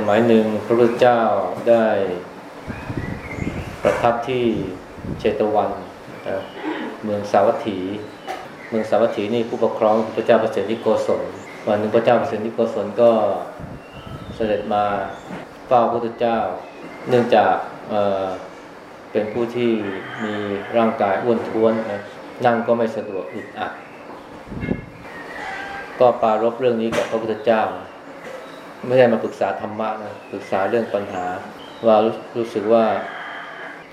สมัยหนึ่งพระพุทธเจ้าได้ประทับที่เชตวันเมืองสาวัตถี เมืองสาวัตถีนี่ผู้ปกครองพระเจ้าเปรตที่โกศลวันหนึ่งพระเจ้าเปรตที่โกศลก็เสด็จมาเฝ้าพระพุทธเจ้า เนื่องจากเเป็นผู้ที่มีร่างกายอ้วนท้วนนั่งก็ไม่สะดวกอึดอัดก็ปารบเรื่องนี้กับพระพุทธเจ้า ไม่ได้มาปรึกษาธรรมะนะปรึกษาเรื่องปัญหา ว่ารู้สึกว่า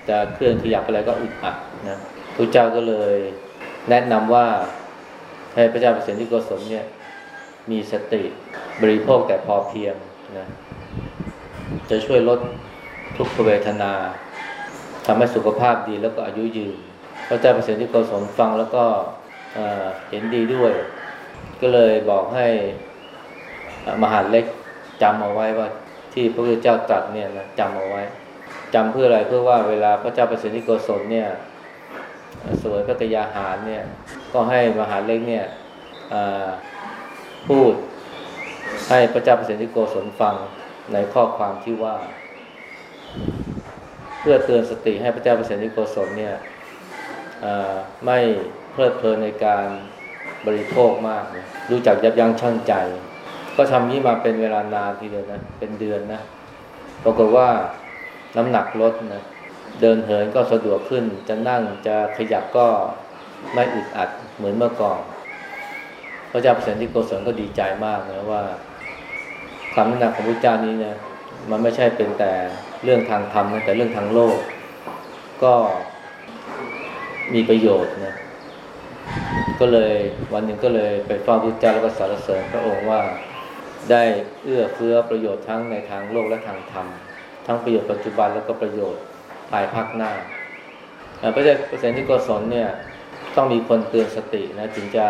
จะเคลื่อนขยับอะไรก็อึดอัดนะพระเจ้าก็เลยแนะนำว่าให้พระเจ้าเปรตที่โกศลเนี่ยมีสติบริโภคแต่พอเพียงนะจะช่วยลดทุกขเวทนาทำให้สุขภาพดีแล้วก็อายุยืนพระเจ้าเปรตที่โกศลฟังแล้วก็เห็นดีด้วย ก็เลยบอกให้มหาเล็ก จำเอาไว้ว่าที่พระพุทธเจ้าตรัสเนี่ยนะจำเอาไว้จำเพื่ออะไรเพื่อว่าเวลาพระเจ้าเปรตที่โกศลเนี่ยสวยพระกยาหารเนี่ยก็ให้มหาเล็กเนี่ยพูดให้พระเจ้าเปรตที่โกศลฟังในข้อความที่ว่า เพื่อเตือนสติให้พระเจ้าเปรตที่โกศลเนี่ยไม่เพลิดเพลินในการบริโภคมาก รู้จักยับยั้งชั่งใจ ก็ทำนี้มาเป็นเวลานานทีเดียวนะ เป็นเดือนนะ ปรากฏว่าน้ำหนักลดนะ เดินเหินก็สะดวกขึ้น จะนั่งจะขยับก็ไม่อึดอัดเหมือนเมื่อก่อน พระเจ้าเปรตที่โกศลก็ดีใจมากนะว่าคำแนะนำของพระเจ้านี้นะมันไม่ใช่เป็นแต่เรื่องทางธรรมนะแต่เรื่องทางโลก ก็มีประโยชน์นะก็เลยวันหนึ่งก็เลยไปฟังพระเจ้าแล้วก็สรรเสริญพระองค์ว่า ได้เอื้อเฟื้อประโยชน์ทั้งในทางโลกและทางธรรม ทั้งประโยชน์ปัจจุบันแล้วก็ประโยชน์ภายภาคหน้าพระเจ้าเปรตที่โกศลเนี่ยต้องมีคนเตือนสตินะจึงจะ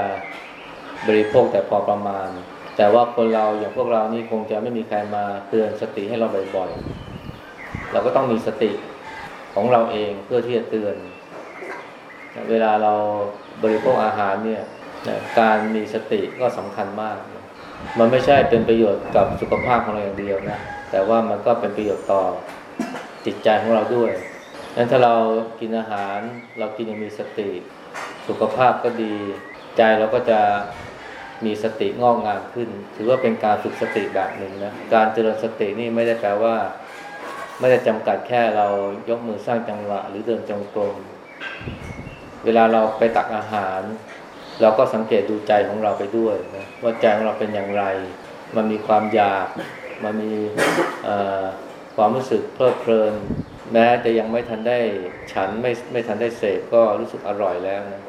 บริโภคแต่พอประมาณ แต่ว่าคนเราอย่างพวกเรานี่คงจะไม่มีใครมาเตือนสติให้เราบ่อยๆเราก็ต้องมีสติของเราเองเพื่อที่จะเตือน เวลาเราบริโภคอาหารเนี่ยการมีสติก็สำคัญมาก มันไม่ใช่เป็นประโยชน์กับสุขภาพของเราอย่างเดียวนะแต่ว่ามันก็เป็นประโยชน์ต่อจิตใจของเราด้วยนั้นถ้าเรากินอาหารเรากินอย่างมีสติ สุขภาพก็ดี ใจเราก็จะมีสติงอกงามขึ้น ถือว่าเป็นการฝึกสติแบบหนึ่งนะการเจริญสตินี่ไม่ได้แปลว่า ไม่ได้จำกัดแค่เรายกมือสร้างจังหวะ หรือเดินจงกรมเวลาเราไปตักอาหาร เราก็สังเกตดูใจของเราไปด้วยนะว่าใจของเราเป็นอย่างไร มันมีความอยาก มันมีความรู้สึกเพลิดเพลิน แม้แต่ยังไม่ทันได้ฉันไม่ไม่ทันได้เสพก็รู้สึกอร่อยแล้วนะ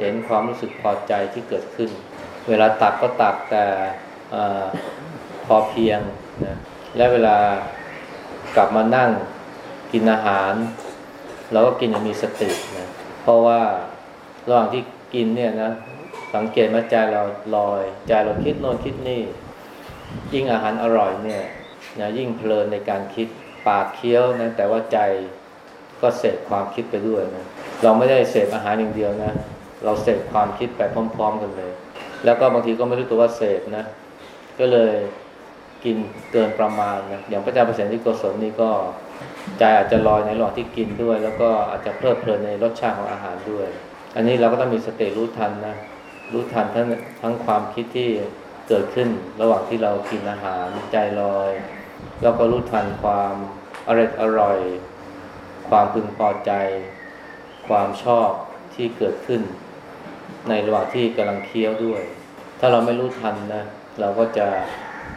เห็นความรู้สึกพอใจที่เกิดขึ้น เวลาตักก็ตักแต่อพอเพียงนะและเวลากลับมานั่งกินอาหารเราก็กินอย่างมีสตินะเพราะว่าระหว่างที่ กินเนี่ยนะสังเกตมาใจเราลอย ใจเราคิดโน่นคิดนี่ ยิ่งอาหารอร่อยเนี่ยนะยิ่งเพลินในการคิดปากเคี้ยวนะแต่ว่าใจก็เสพความคิดไปด้วยนะเราไม่ได้เสพอาหารอย่างเดียวนะ เราเสพความคิดไปพร้อม ๆ กันเลย แล้วก็บางทีก็ไม่รู้ตัวว่าเสพนะ ก็เลยกินเกินประมาณนะอย่างพระเจ้าเปรตที่โกศลนี่ก็ใจอาจจะลอยในระหว่างที่กินด้วย แล้วก็อาจจะเพลิดเพลินในรสชาติของอาหารด้วย อันนี้เราก็ต้องมีสติรู้ทันนะ รู้ทันทั้งทั้งความคิดที่เกิดขึ้นระหว่างที่เรากินอาหารใจลอยแล้วก็รู้ทันความอร่อยอร่อย ความพึงพอใจ ความชอบที่เกิดขึ้น ในระหว่างที่กำลังเคี้ยวด้วย ถ้าเราไม่รู้ทันนะ เราก็จะ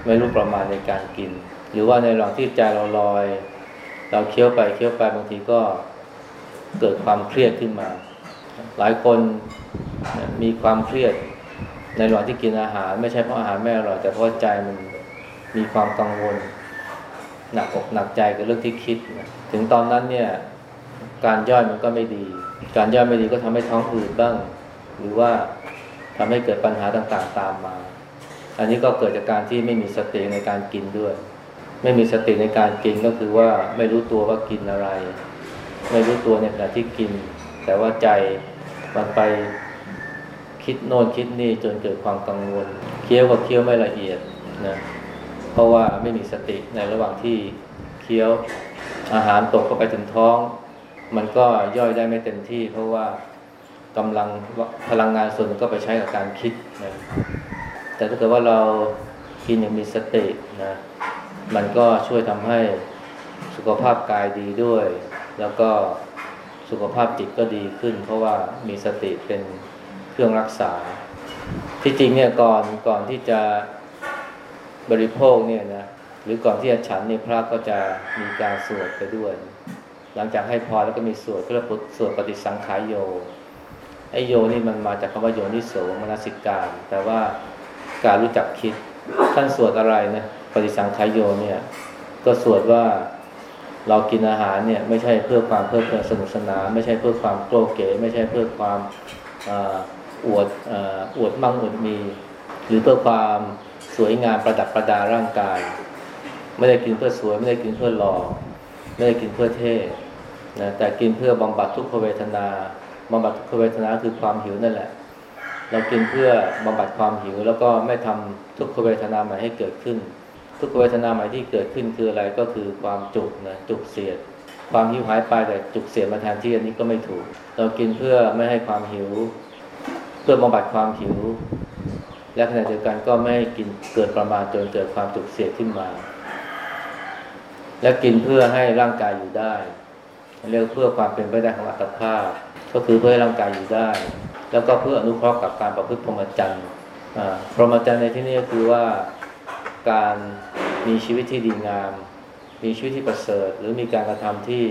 ไม่รู้ประมาณในการกิน หรือว่าในระหว่างที่ใจเราลอย เราเคี้ยวไปเคี้ยวไปบางทีก็เกิดความเครียดขึ้นมา หลายคนมีความเครียดในระหว่างที่กินอาหาร ไม่ใช่เพราะอาหารไม่อร่อยแต่เพราะใจมันมีความกังวล หนักอกหนักใจกับเรื่องที่คิดนะถึงตอนนั้นเนี่ย การย่อยมันก็ไม่ดี การย่อยไม่ดีก็ทำให้ท้องอืดบ้าง หรือว่าทำให้เกิดปัญหาต่างๆตามมา อันนี้ก็เกิดจากการที่ไม่มีสติในการกินด้วย ไม่มีสติในการกินก็คือว่าไม่รู้ตัวว่ากินอะไร ไม่รู้ตัวในขณะที่กิน แต่ว่าใจ มันไปคิดโน่นคิดนี่จนเกิดความกังวล เคี้ยวก็เคี้ยวไม่ละเอียดนะเพราะว่าไม่มีสติในระหว่างที่เคี้ยวอาหารตกเข้าไปถึงท้อง มันก็ย่อยได้ไม่เต็มที่ เพราะว่ากำลังพลังงานส่วนก็ไปใช้กับการคิดนะแต่ถ้าเกิดว่าเรากินอย่างมีสตินะมันก็ช่วยทำให้สุขภาพกายดีด้วย แล้วก็ สุขภาพจิตก็ดีขึ้น เพราะว่ามีสติเป็นเครื่องรักษา ที่จริงเนี่ยก่อนก่อนที่จะบริโภคเนี่ยนะหรือก่อนที่จะฉันเนี่ยพระก็จะมีการสวดไปด้วย หลังจากให้พรแล้วก็มีสวดก็เรียกสวดปฏิสังขายโยไอโยนี่มันมาจากคำว่าโยนิโสมนสิการแปลว่าการรู้จักคิดท่านสวดอะไรนะปฏิสังขายโยเนี่ย ก็สวดว่า เรากินอาหารเนี่ยไม่ใช่เพื่อความเพลิดเพลินสนุกสนานไม่ใช่เพื่อความโกรเก๋ไม่ใช่เพื่อความอวดอวดมั่งอวดมี หรือเพื่อความสวยงามประดับประดาร่างกาย ไม่ได้กินเพื่อสวย ไม่ได้กินเพื่อหล่อไม่ได้กินเพื่อเท่นะแต่กินเพื่อบำบัดทุกขเวทนาบำบัดทุกขเวทนาคือความหิวนั่นแหละ เรากินเพื่อบำบัดความหิว แล้วก็ไม่ทำทุกขเวทนาใหม่ให้เกิดขึ้น ทุกเวทนาใหม่ที่เกิดขึ้นคืออะไรก็คือความจุกนะจุกเสียด ความหิวหายไปแต่จุกเสียดมาแทนที่อันนี้ก็ไม่ถูก เรากินเพื่อไม่ให้ความหิว เพื่อบำบัดความหิว และขณะเดียวกันก็ไม่ให้กินเกิดประมาณจนเกิดความจุกเสียดขึ้นมา และกินเพื่อให้ร่างกายอยู่ได้เรียกเพื่อความเป็นไปได้ของอัตภาพ ก็คือเพื่อให้ร่างกายอยู่ได้ แล้วก็เพื่ออนุเคราะห์กับการประพฤติพรหมจรรย์พรหมจรรย์ในที่นี้ก็คือว่าการ มีชีวิตที่ดีงาม มีชีวิตที่ประเสริฐ หรือมีการกระทำที่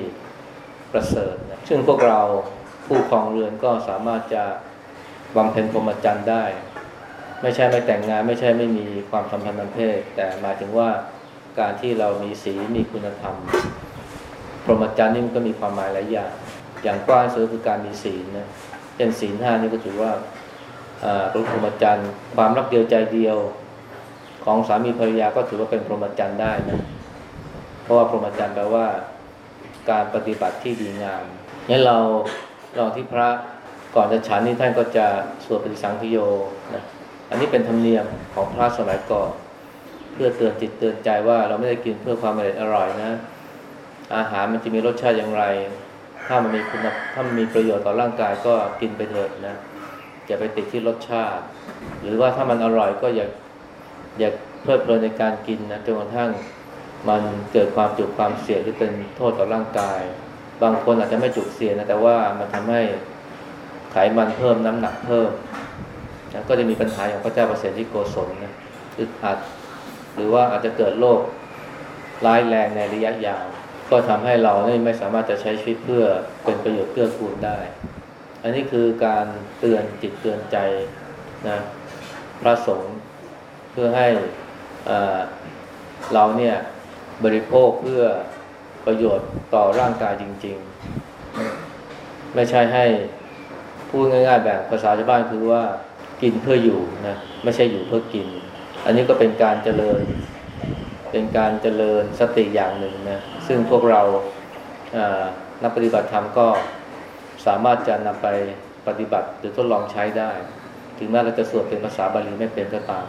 ประเสริฐนะซึ่งพวกเราผู้ครองเรือนก็สามารถจะบำเพ็ญพรหมจรรย์ได้ ไม่ใช่ไม่แต่งงาน ไม่ใช่ไม่มีความสัมพันธ์ทางเพศ แต่หมายถึงว่าการที่เรามีศีลมีคุณธรรม พรหมจรรย์นี่มันก็มีความหมายหลายอย่าง อย่างกว้างสุดคือการมีศีลนะเช่นศีลห้านี่ก็ถือว่าพระพรหมจรรย์ความรักเดียวใจเดียว ของสามีภรรยาก็ถือว่าเป็นพรหมจรรย์ได้นะเพราะว่าพรหมจรรย์แปลว่าการปฏิบัติที่ดีงามงั้นเราลองที่พระก่อนจะฉันนี่ท่านก็จะสวดปฏิสังพิโยนะอันนี้เป็นธรรมเนียมของพระสมัยก่อนเพื่อเตือนจิตเตือนใจว่าเราไม่ได้กินเพื่อความอร่อยอร่อยนะ อาหารมันจะมีรสชาติอย่างไร ถ้ามันมีคุณถ้ามันมีประโยชน์ต่อร่างกายก็กินไปเถิดนะอย่าไปติดที่รสชาติ หรือว่าถ้ามันอร่อยก็อย่า อย่าเพลิดเพลินในการกินนะจนกระทั่งมันเกิดความจุกความเสียหรือเป็นโทษต่อร่างกาย บางคนอาจจะไม่จุกเสียนะแต่ว่ามันทำให้ไขมันเพิ่มน้ำหนักเพิ่มนะก็จะมีปัญหาอย่างพระเจ้าประเสริฐที่โกศลนะอึดอัดหรือว่าอาจจะเกิดโรคร้ายแรงในระยะยาว ก็ทำให้เราไม่สามารถจะใช้ชีวิตเพื่อเป็นประโยชน์เพื่อกูลได้ อันนี้คือการเตือนจิตเตือนใจนะพระสงฆ์ พื่อให้เราเนี่ยบริโภคเพื่อประโยชน์ต่อร่างกายจริง ๆ ไม่ใช่ให้พูดง่ายๆแบบภาษาชาวบ้านคือว่ากินเพื่ออยู่นะไม่ใช่อยู่เพื่อกิน อันนี้ก็เป็นการเจริญ เป็นการเจริญสติอย่างหนึ่งนะซึ่งพวกเรานักปฏิบัติธรรมก็สามารถจะนำไปปฏิบัติหรือทดลองใช้ได้ ถึงแม้เราจะสวดเป็นภาษาบาลีไม่เป็นก็ตาม